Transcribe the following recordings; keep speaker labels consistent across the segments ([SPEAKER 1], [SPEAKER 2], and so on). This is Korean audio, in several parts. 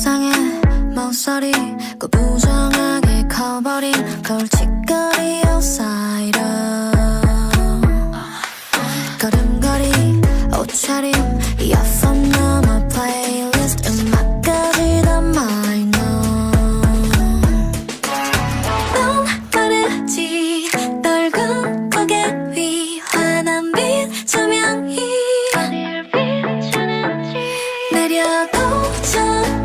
[SPEAKER 1] 세상의 모서리 구부정하게 커버린 골칫거리 outsider. 걸음걸이 옷차림 이어폰 넘어 플레이리스트 음악까지 다 minor. 넌 모르지 떨군 고개 위 환한 빛 조명이. 내려도 전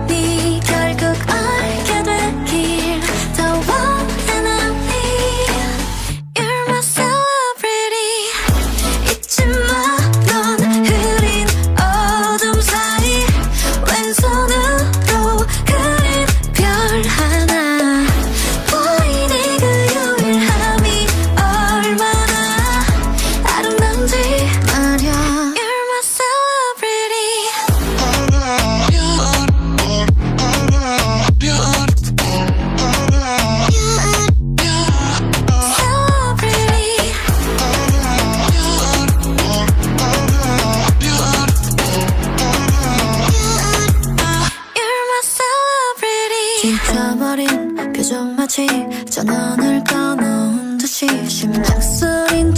[SPEAKER 1] 지켜버린 표정마치 전원을 꺼놓은 듯이 심장 소린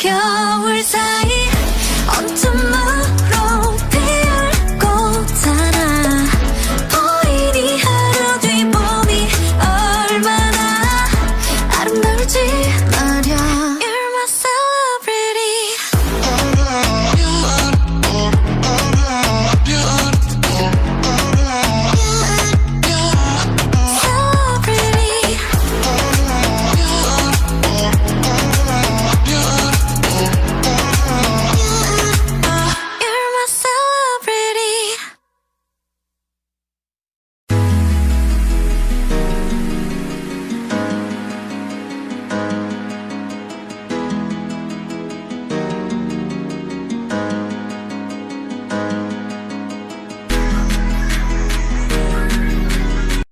[SPEAKER 1] 겨울 사이